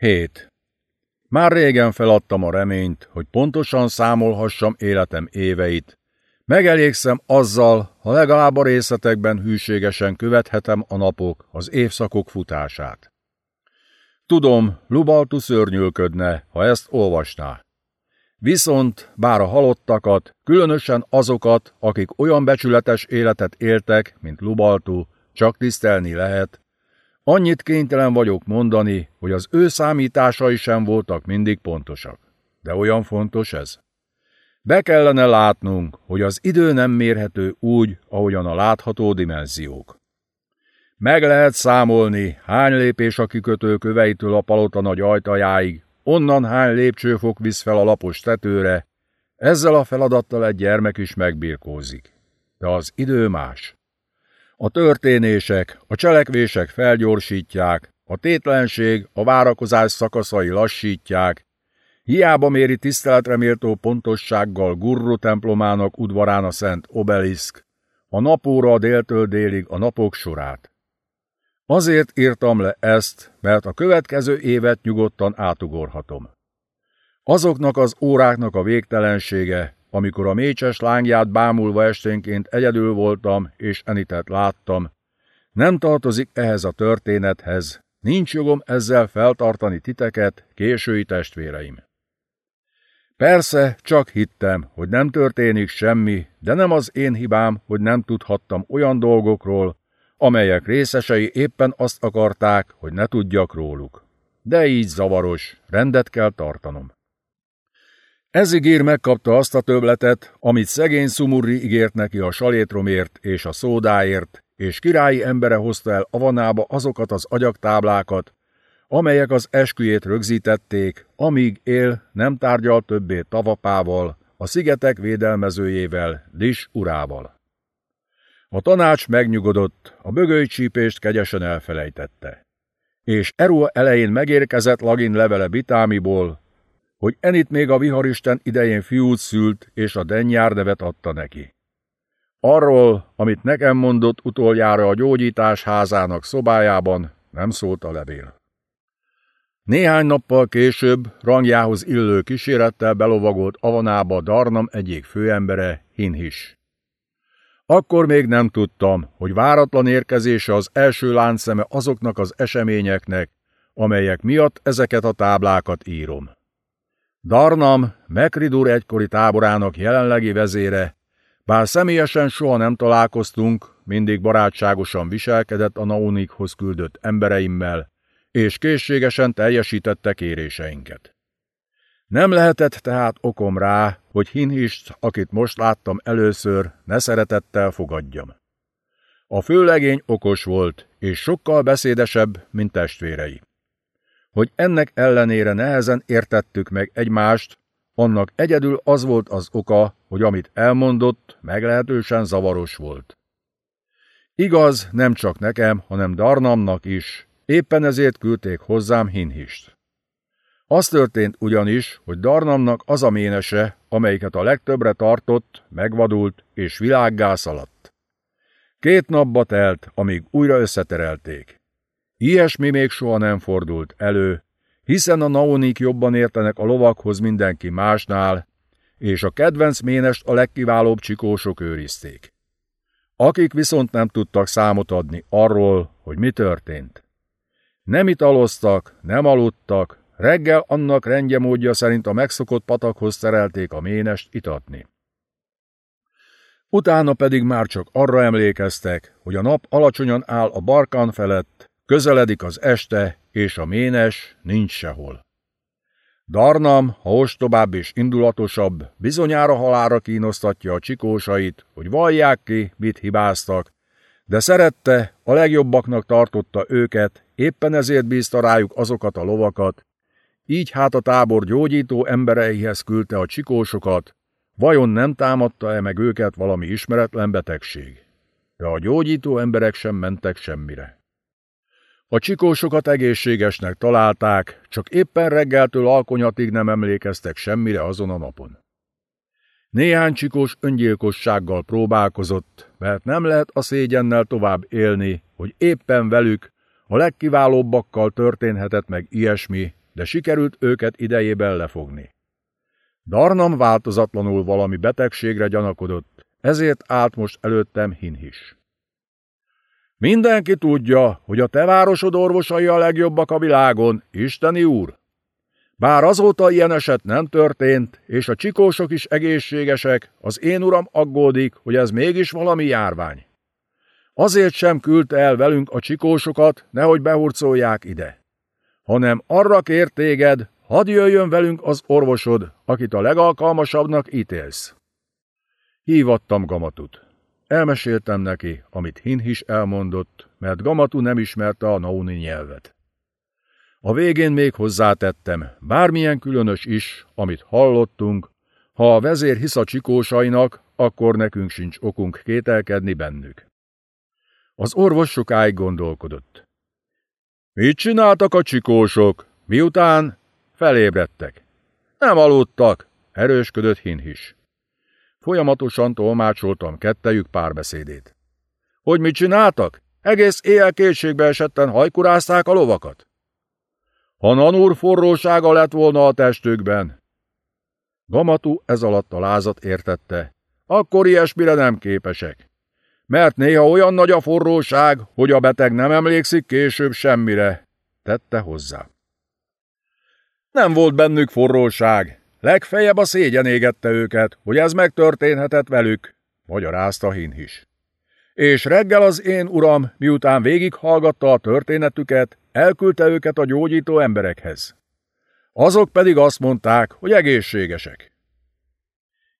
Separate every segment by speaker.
Speaker 1: 7. Már régen feladtam a reményt, hogy pontosan számolhassam életem éveit. Megelégszem azzal, ha legalább a részletekben hűségesen követhetem a napok, az évszakok futását. Tudom, Lubaltu szörnyülködne, ha ezt olvasná. Viszont, bár a halottakat, különösen azokat, akik olyan becsületes életet éltek, mint Lubaltu, csak tisztelni lehet, Annyit kénytelen vagyok mondani, hogy az ő számításai sem voltak mindig pontosak. De olyan fontos ez? Be kellene látnunk, hogy az idő nem mérhető úgy, ahogyan a látható dimenziók. Meg lehet számolni, hány lépés a kikötő köveitől a palota nagy ajtajáig, onnan hány lépcsőfok visz fel a lapos tetőre, ezzel a feladattal egy gyermek is megbirkózik. De az idő más. A történések, a cselekvések felgyorsítják, a tétlenség, a várakozás szakaszai lassítják, hiába méri tiszteletreméltó pontossággal Gurru templomának udvarán a szent obeliszk, a napóra a déltől délig a napok sorát. Azért írtam le ezt, mert a következő évet nyugodtan átugorhatom. Azoknak az óráknak a végtelensége, amikor a mécses lángját bámulva esténként egyedül voltam, és Enitet láttam. Nem tartozik ehhez a történethez, nincs jogom ezzel feltartani titeket, késői testvéreim. Persze, csak hittem, hogy nem történik semmi, de nem az én hibám, hogy nem tudhattam olyan dolgokról, amelyek részesei éppen azt akarták, hogy ne tudjak róluk. De így zavaros, rendet kell tartanom. Ezigír megkapta azt a töbletet, amit szegény Szumurri ígért neki a salétromért és a szódáért, és királyi embere hozta el avanába azokat az agyaktáblákat, amelyek az esküjét rögzítették, amíg él nem tárgyal többé tavapával, a szigetek védelmezőjével, Dis urával. A tanács megnyugodott, a bögölycsípést kegyesen elfelejtette. És Eru elején megérkezett Lagin levele Bitámiból, hogy Enit még a viharisten idején fiút szült, és a dennyár nevet adta neki. Arról, amit nekem mondott utoljára a gyógyítás házának szobájában, nem szólt a levél. Néhány nappal később rangjához illő kísérettel belovagolt Avanába Darnam egyik főembere, Hinhis. Akkor még nem tudtam, hogy váratlan érkezése az első láncszeme azoknak az eseményeknek, amelyek miatt ezeket a táblákat írom. Darnam, Mekridur egykori táborának jelenlegi vezére, bár személyesen soha nem találkoztunk, mindig barátságosan viselkedett a Naunikhoz küldött embereimmel, és készségesen teljesítette kéréseinket. Nem lehetett tehát okom rá, hogy Hinhist, akit most láttam először, ne szeretettel fogadjam. A főlegény okos volt, és sokkal beszédesebb, mint testvérei. Hogy ennek ellenére nehezen értettük meg egymást, annak egyedül az volt az oka, hogy amit elmondott, meglehetősen zavaros volt. Igaz, nem csak nekem, hanem Darnamnak is, éppen ezért küldték hozzám Hinhist. Az történt ugyanis, hogy Darnamnak az a ménese, amelyiket a legtöbbre tartott, megvadult és világgá szaladt. Két napba telt, amíg újra összeterelték. Ilyesmi még soha nem fordult elő, hiszen a naonik jobban értenek a lovakhoz mindenki másnál, és a kedvenc ménest a legkiválóbb csikósok őrizték. Akik viszont nem tudtak számot adni arról, hogy mi történt. Nem italoztak, nem aludtak, reggel annak rendje módja szerint a megszokott patakhoz szerelték a ménest itatni. Utána pedig már csak arra emlékeztek, hogy a nap alacsonyan áll a barkan felett, Közeledik az este, és a ménes nincs sehol. Darnam, ha ostobább és indulatosabb, bizonyára halára kínosztatja a csikósait, hogy vallják ki, mit hibáztak, de szerette, a legjobbaknak tartotta őket, éppen ezért bízta rájuk azokat a lovakat, így hát a tábor gyógyító embereihez küldte a csikósokat, vajon nem támadta-e meg őket valami ismeretlen betegség? De a gyógyító emberek sem mentek semmire. A csikósokat egészségesnek találták, csak éppen reggeltől alkonyatig nem emlékeztek semmire azon a napon. Néhány csikós öngyilkossággal próbálkozott, mert nem lehet a szégyennel tovább élni, hogy éppen velük, a legkiválóbbakkal történhetett meg ilyesmi, de sikerült őket idejében lefogni. Darnam változatlanul valami betegségre gyanakodott, ezért állt most előttem Hinhis. Mindenki tudja, hogy a te városod orvosai a legjobbak a világon, Isteni úr. Bár azóta ilyen eset nem történt, és a csikósok is egészségesek, az én uram aggódik, hogy ez mégis valami járvány. Azért sem küldte el velünk a csikósokat, nehogy behurcolják ide, hanem arra kér téged, hadd jöjjön velünk az orvosod, akit a legalkalmasabbnak ítélsz. Hívattam Gamatut. Elmeséltem neki, amit Hinhis elmondott, mert Gamatu nem ismerte a nauni nyelvet. A végén még hozzátettem, bármilyen különös is, amit hallottunk, ha a vezér hisz a csikósainak, akkor nekünk sincs okunk kételkedni bennük. Az orvos sokáig gondolkodott. Mit csináltak a csikósok, miután felébredtek? Nem aludtak, erősködött Hinhis. Folyamatosan tolmácsoltam kettejük párbeszédét. Hogy mit csináltak? Egész éjjel kétségbe esetten hajkurázták a lovakat. Ha Nanúr forrósága lett volna a testükben. Gamatú ez alatt a lázat értette. Akkor ilyesmire nem képesek. Mert néha olyan nagy a forróság, hogy a beteg nem emlékszik később semmire, tette hozzá. Nem volt bennük forróság, legfeljebb a szégyen égette őket, hogy ez megtörténhetett velük, magyarázta Hinhis. És reggel az én uram, miután végighallgatta a történetüket, elküldte őket a gyógyító emberekhez. Azok pedig azt mondták, hogy egészségesek.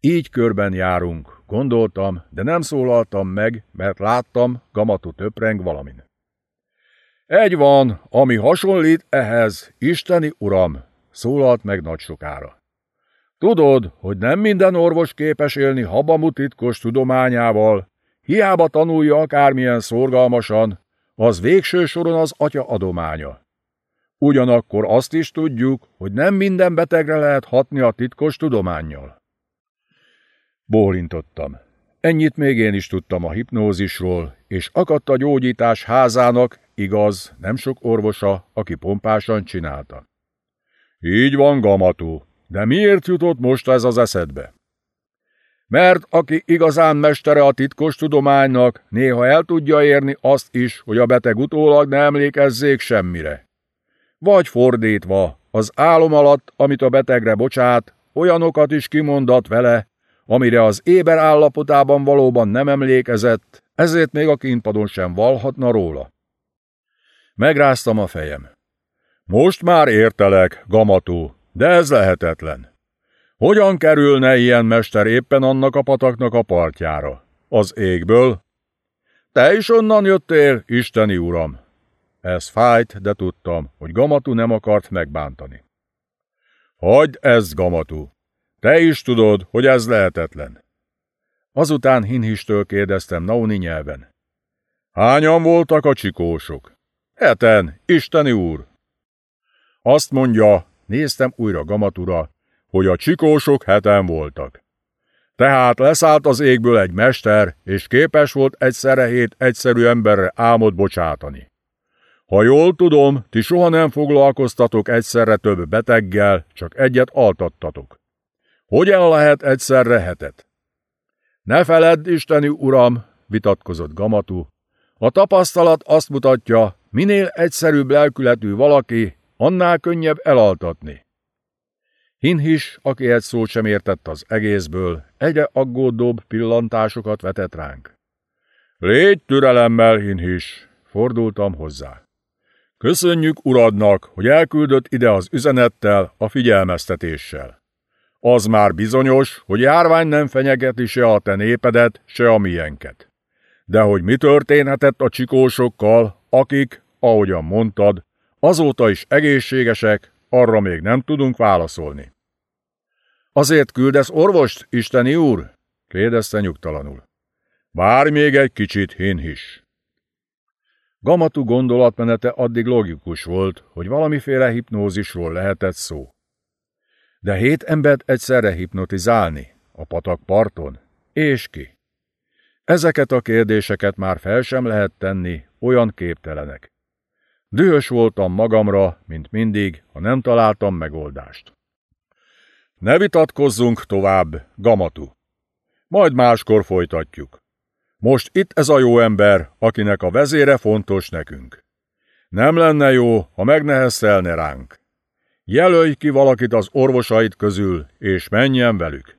Speaker 1: Így körben járunk, gondoltam, de nem szólaltam meg, mert láttam, Gamatu töpreng valamin. Egy van, ami hasonlít ehhez, Isteni Uram, szólalt meg nagy sokára. Tudod, hogy nem minden orvos képes élni Habamu titkos tudományával, hiába tanulja akármilyen szorgalmasan, az végső soron az atya adománya. Ugyanakkor azt is tudjuk, hogy nem minden betegre lehet hatni a titkos tudományjal. Bólintottam. Ennyit még én is tudtam a hipnózisról, és akadt a gyógyítás házának, igaz, nem sok orvosa, aki pompásan csinálta. Így van, Gamatú, de miért jutott most ez az eszedbe? Mert aki igazán mestere a titkos tudománynak, néha el tudja érni azt is, hogy a beteg utólag ne emlékezzék semmire. Vagy fordítva, az álom alatt, amit a betegre bocsát, olyanokat is kimondat vele, amire az éber állapotában valóban nem emlékezett, ezért még a kínpadon sem valhatna róla. Megráztam a fejem. Most már értelek, gamató, de ez lehetetlen. Hogyan kerülne ilyen mester éppen annak a pataknak a partjára? Az égből? Te is onnan jöttél, isteni uram? Ez fájt, de tudtam, hogy Gamatu nem akart megbántani. Hagyd ezt, Gamatu! Te is tudod, hogy ez lehetetlen. Azután Hinhistől kérdeztem Nauni nyelven. Hányan voltak a csikósok? Heten, isteni úr! Azt mondja, néztem újra Gamatura, hogy a csikósok heten voltak. Tehát leszállt az égből egy mester, és képes volt egyszerre hét egyszerű emberre álmot bocsátani. Ha jól tudom, ti soha nem foglalkoztatok egyszerre több beteggel, csak egyet altattatok. Hogyan lehet egyszerre hetet? Ne feledd, Isteni Uram, vitatkozott Gamatu. A tapasztalat azt mutatja, minél egyszerűbb lelkületű valaki, annál könnyebb elaltatni. Hinhis, aki egy szót sem értett az egészből, egyre aggódóbb pillantásokat vetett ránk. Légy türelemmel, Hinhis, fordultam hozzá. Köszönjük uradnak, hogy elküldött ide az üzenettel, a figyelmeztetéssel. Az már bizonyos, hogy járvány nem fenyegeti se a te népedet, se a miénket. De hogy mi történhetett a csikósokkal, akik, ahogyan mondtad, azóta is egészségesek, arra még nem tudunk válaszolni. Azért küldesz orvost, Isteni úr? kérdezte nyugtalanul. Várj még egy kicsit, Hinhis. Gamatu gondolatmenete addig logikus volt, hogy valamiféle hipnózisról lehetett szó. De hét embert egyszerre hipnotizálni, a patak parton, és ki? Ezeket a kérdéseket már fel sem lehet tenni, olyan képtelenek. Dühös voltam magamra, mint mindig, ha nem találtam megoldást. Ne vitatkozzunk tovább, Gamatu. Majd máskor folytatjuk. Most itt ez a jó ember, akinek a vezére fontos nekünk. Nem lenne jó, ha megneheztelne ránk. Jelölj ki valakit az orvosait közül, és menjen velük.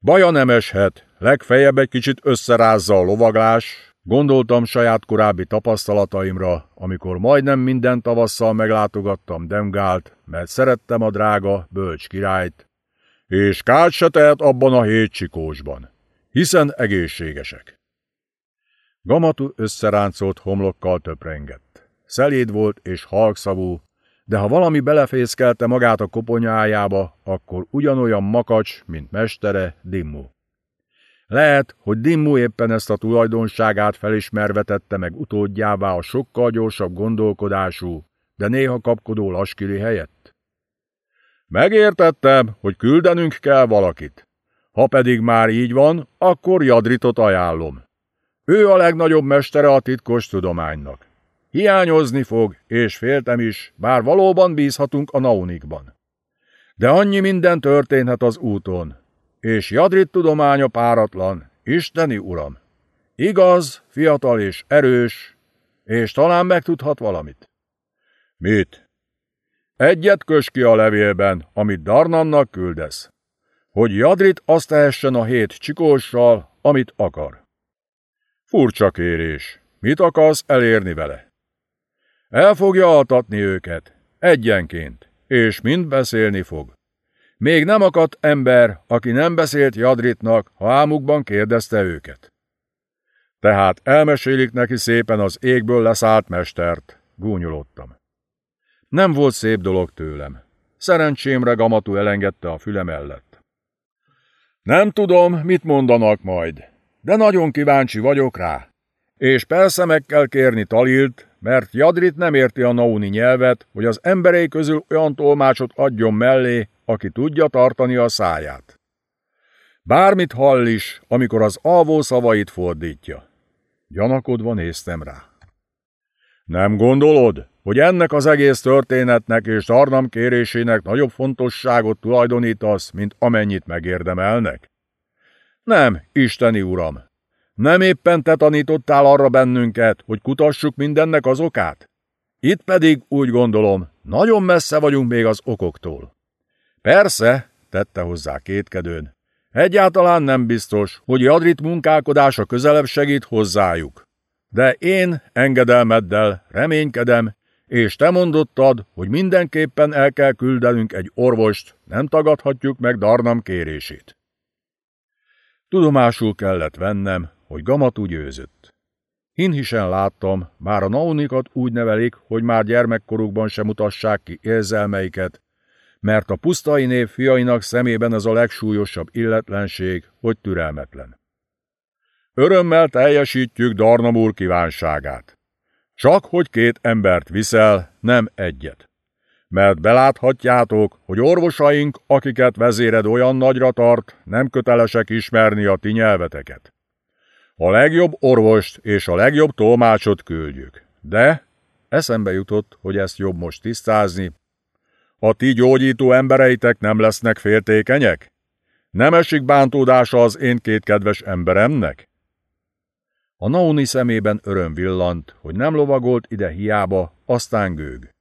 Speaker 1: Baja nem eshet, legfeljebb egy kicsit összerázza a lovaglás, gondoltam saját korábbi tapasztalataimra, amikor majdnem minden tavasszal meglátogattam Demgált, mert szerettem a drága, bölcs királyt, és kárt se tehet abban a hét hiszen egészségesek. Gamatu összeráncolt homlokkal töprengett. Szeléd volt és halkszavú, de ha valami belefészkelte magát a koponyájába, akkor ugyanolyan makacs, mint mestere, Dimmu. Lehet, hogy Dimmu éppen ezt a tulajdonságát felismerve tette meg utódjává a sokkal gyorsabb gondolkodású, de néha kapkodó laskili helyett. Megértettem, hogy küldenünk kell valakit. Ha pedig már így van, akkor Jadritot ajánlom. Ő a legnagyobb mestere a titkos tudománynak. Hiányozni fog, és féltem is, bár valóban bízhatunk a naunikban. De annyi minden történhet az úton, és Jadrit tudománya páratlan, isteni uram. Igaz, fiatal és erős, és talán megtudhat valamit. Mit? Egyet kös ki a levélben, amit Darnannak küldesz, hogy Jadrit azt tehessen a hét csikóssal, amit akar. Furcsa kérés. Mit akarsz elérni vele? El fogja altatni őket, egyenként, és mind beszélni fog. Még nem akadt ember, aki nem beszélt Jadritnak, ha álmukban kérdezte őket. Tehát elmesélik neki szépen az égből leszállt mestert, gúnyolódtam. Nem volt szép dolog tőlem. Szerencsémre Gamatu elengedte a füle mellett. Nem tudom, mit mondanak majd, de nagyon kíváncsi vagyok rá. És persze meg kell kérni Talilt, mert Jadrit nem érti a nauni nyelvet, hogy az emberei közül olyan tolmácsot adjon mellé, aki tudja tartani a száját. Bármit hall is, amikor az alvó szavait fordítja. Gyanakodva néztem rá. Nem gondolod, hogy ennek az egész történetnek és Tarnam kérésének nagyobb fontosságot tulajdonítasz, mint amennyit megérdemelnek? Nem, isteni uram. Nem éppen te tanítottál arra bennünket, hogy kutassuk mindennek az okát? Itt pedig, úgy gondolom, nagyon messze vagyunk még az okoktól. Persze, tette hozzá kétkedőn. Egyáltalán nem biztos, hogy Jadrit munkálkodása közelebb segít hozzájuk. De én engedelmeddel reménykedem, és te mondottad, hogy mindenképpen el kell küldenünk egy orvost, nem tagadhatjuk meg Darnam kérését. Tudomásul kellett vennem, hogy Gamatú győzött. Hinhisen láttam, már a naunikat úgy nevelik, hogy már gyermekkorukban sem mutassák ki érzelmeiket, mert a pusztai név fiainak szemében ez a legsúlyosabb illetlenség, hogy türelmetlen. Örömmel teljesítjük Darnam úr kívánságát. Csak hogy két embert viszel, nem egyet. Mert beláthatjátok, hogy orvosaink, akiket vezéred olyan nagyra tart, nem kötelesek ismerni a ti nyelveteket. A legjobb orvost és a legjobb tolmácsot küldjük. De eszembe jutott, hogy ezt jobb most tisztázni. A ti gyógyító embereitek nem lesznek féltékenyek? Nem esik bántódása az én két kedves emberemnek? A Nauni szemében öröm villant, hogy nem lovagolt ide hiába, aztán gőg.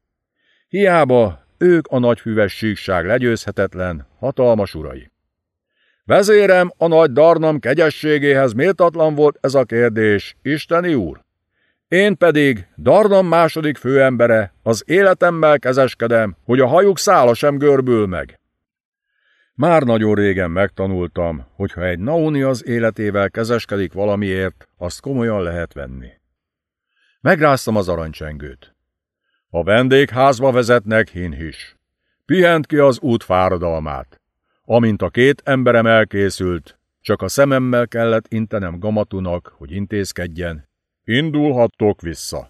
Speaker 1: Hiába ők a nagy füvessíkság legyőzhetetlen, hatalmas urai. Vezérem, a nagy darnam kegyességéhez méltatlan volt ez a kérdés, Isteni úr. Én pedig, Darnam második főembere, az életemmel kezeskedem, hogy a hajuk szála sem görbül meg. Már nagyon régen megtanultam, hogy ha egy nauni az életével kezeskedik valamiért, azt komolyan lehet venni. Megráztam az aranycsengőt. A vendégházba vezetnek hinhis. Pihent ki az út fáradalmát. Amint a két emberem elkészült, csak a szememmel kellett intenem Gamatunak, hogy intézkedjen. Indulhat Tokvissa.